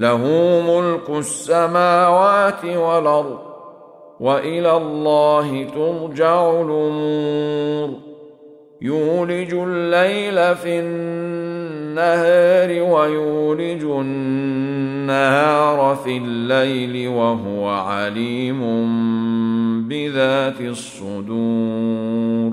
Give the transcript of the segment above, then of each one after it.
له ملك السماوات والأرض وإلى الله ترجع الأمور. يولج الليل في النهار ويولج النهار في الليل وهو عليم بذات الصدور.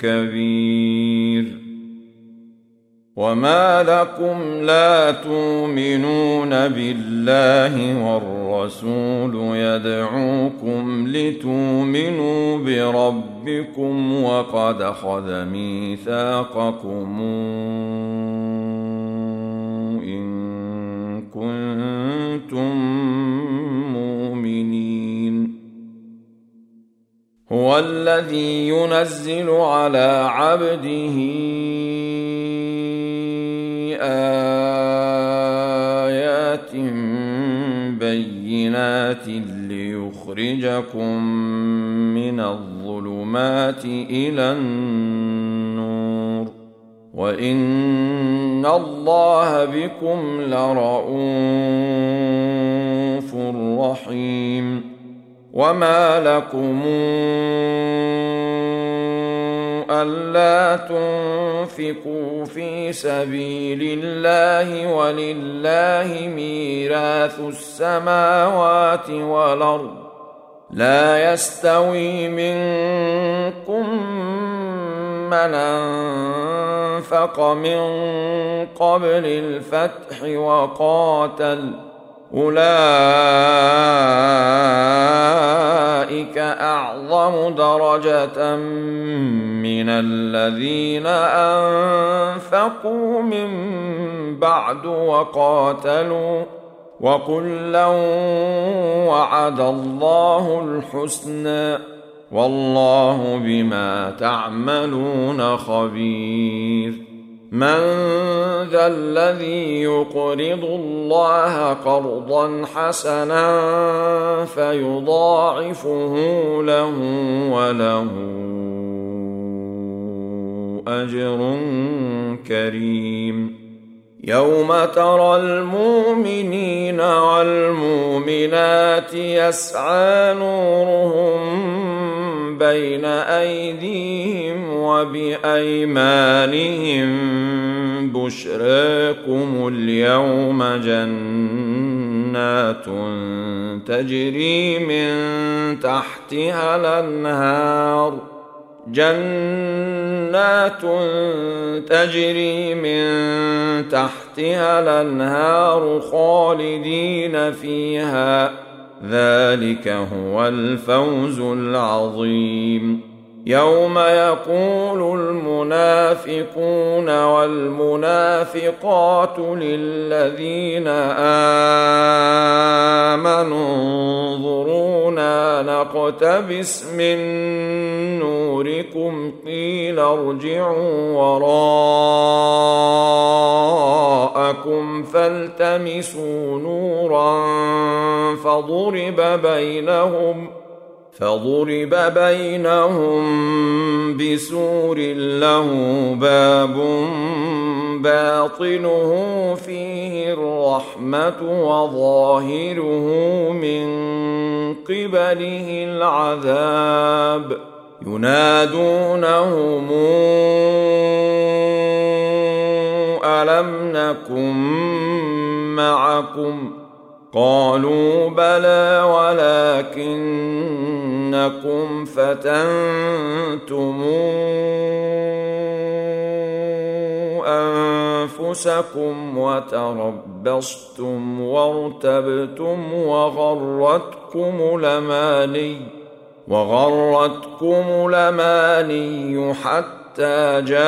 كبير وما لكم لا تؤمنون بالله والرسول يدعوكم لتؤمنوا بربكم وقد اخذ ميثاقكم ان كنتم هو الذي ينزل على عبده آيات بينات ليخرجكم من الظلمات إلى النور. وإن الله بكم لرءوف رحيم. وما لكم ألا تنفقوا في سبيل الله ولله ميراث السماوات والأرض لا يستوي منكم من أنفق من قبل الفتح وقاتل أولئك أعظم درجة من الذين أنفقوا من بعد وقاتلوا وكلا وعد الله الحسنى والله بما تعملون خبير من ذا الذي يقرض الله قرضا حسنا فيضاعفه له وله أجر كريم. يوم ترى المؤمنين والمؤمنات يسعى نورهم بين أيديهم وبأيمانهم بشراكم اليوم جنات تجري من تحتها الأنهار جنات تجري من تحتها الأنهار خالدين فيها ذلك هو الفوز العظيم. يوم يقول المنافقون والمنافقات للذين آمنوا انظرونا نقتبس من نوركم قيل ارجعوا وراءكم فالتمسوا نورا فضرب بينهم فضرب بينهم بسور له باب باطنه فيه الرحمة وظاهره من قبله العذاب. ينادونهم ألم نكن معكم؟ قالوا بلى ولكنكم فتنتم أنفسكم وتربصتم وارتبتم وغرتكم لماني وغرتكم لماني حتى جاء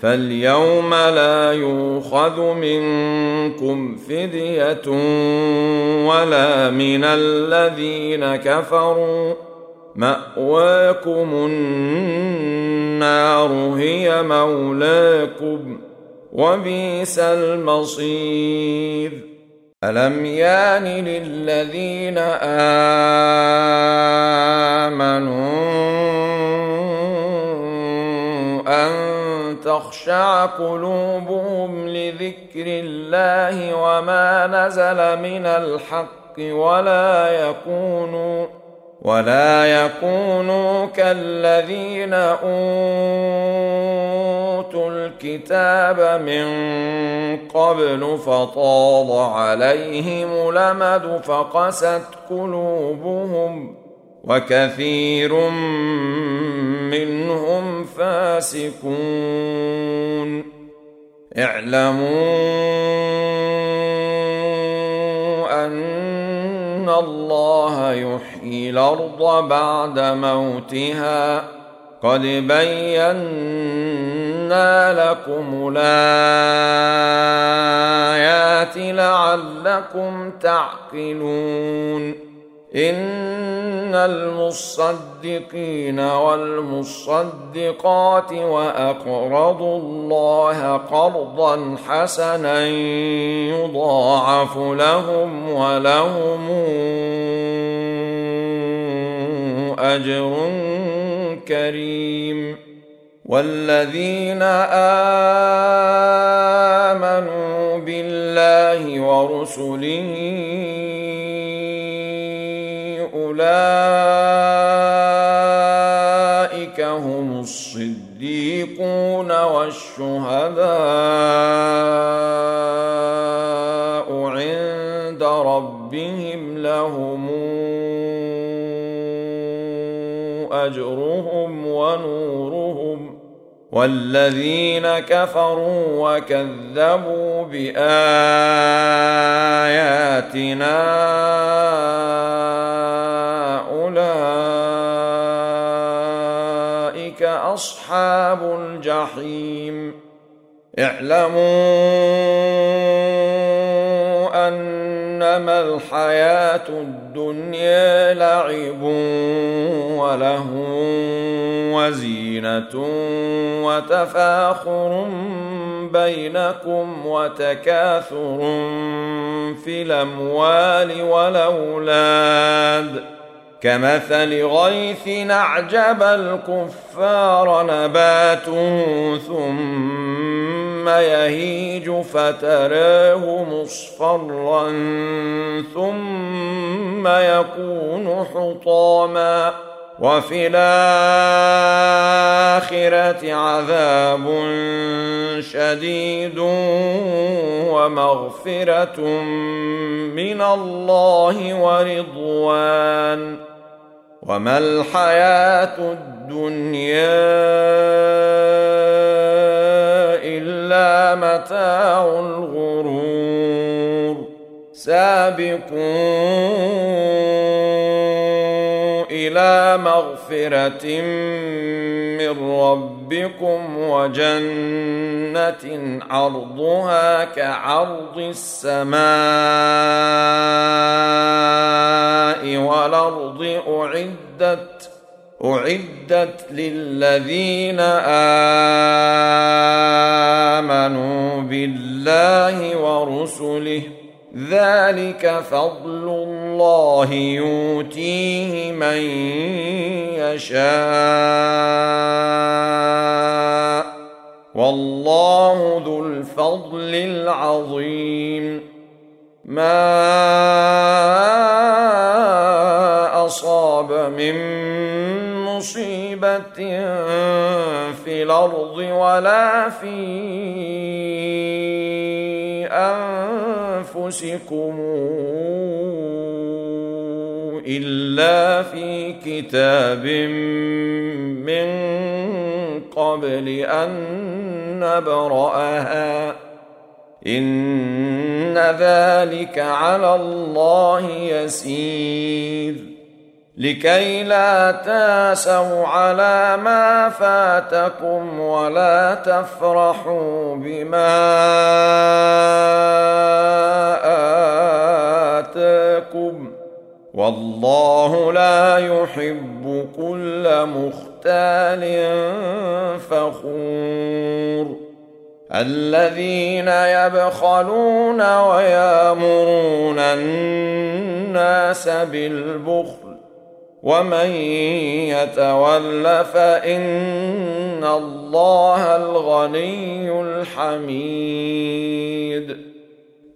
فاليوم لا يؤخذ منكم فدية ولا من الذين كفروا. مأواكم النار هي مولاكم وبئس المصير. ألم يان للذين آمنوا أن تخشع قلوبهم لذكر الله وما نزل من الحق ولا يكونوا ولا يكونوا كالذين أوتوا الكتاب من قبل فطال عليهم لمد فقست قلوبهم وكثير منهم فاسقون. اعلموا أن الله يحيي الأرض بعد موتها. قد بينا لكم الآيات لعلكم تعقلون. إن المصدقين والمصدقات وأقرضوا الله قرضا حسنا يضاعف لهم ولهم أجر كريم والذين آمنوا بالله ورسله والشهداء عند ربهم لهم أجرهم ونورهم والذين كفروا وكذبوا بآياتنا أولئك أصحاب الجحيم. اعلموا أنما الحياة الدنيا لعب وله وزينة وتفاخر بينكم وتكاثر في الأموال والأولاد. كمثل غيث أعجب الكفار نباته ثم يهيج فتراه مصفرا ثم يكون حطاما وفي الآخرة عذاب شديد ومغفرة من الله ورضوان وما الحياة الدنيا إلا متاع الغرور. سابقوا إلى مغفرة من ربكم وجنة عرضها كعرض السماء والأرض أعدت أعدت للذين آمنوا بالله ورسله. ذلك فضل الله يؤتيه من يشاء. والله ذو الفضل العظيم. ما أصاب من مصيبة في الأرض ولا في أنفسكم. إلا في كتاب من قبل أن نبرأها. إن ذلك على الله يسير. لكي لا تاسوا على ما فاتكم ولا تفرحوا بما آتاكم. والله لا يحب كل مختال فخور. الذين يبخلون ويامرون الناس بالبخل ومن يتول فإن الله الغني الحميد.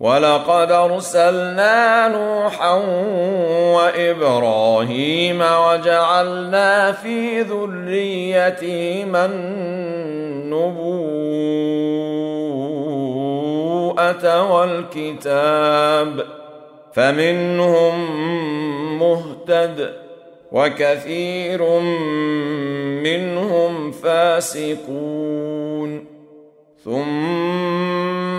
ولقد أرسلنا نوحا وإبراهيم وجعلنا في ذريتهما النبوءة والكتاب فمنهم مهتد وكثير منهم فاسقون ثم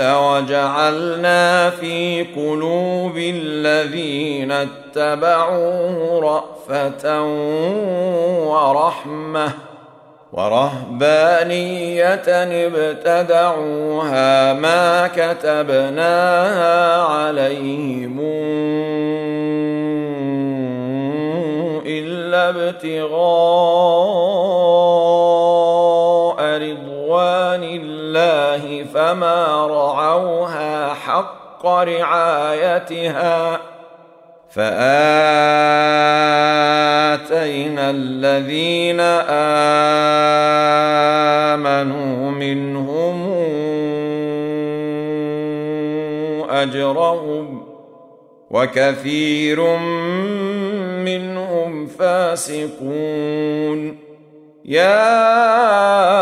وجعلنا في قلوب الذين اتبعوه رأفة ورحمة ورهبانية ابتدعوها ما كتبناها عليهم إلا ابتغاء رضوان الله فما رعوها حق رعايتها فآتينا الذين آمنوا منهم أجرهم وكثير منهم فاسقون. يا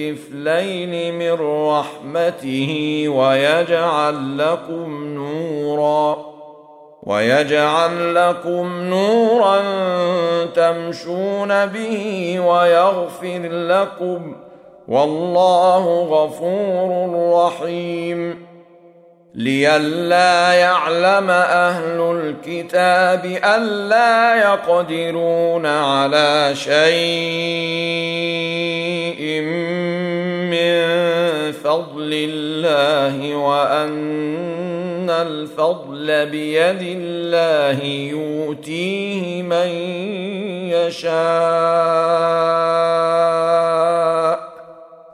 كفلين من رحمته ويجعل لكم نورا ويجعل لكم نورا تمشون به ويغفر لكم والله غفور رحيم. لئلا يعلم أهل الكتاب الا يقدرون على شيء من فضل الله وان الفضل بيد الله يؤتيه من يشاء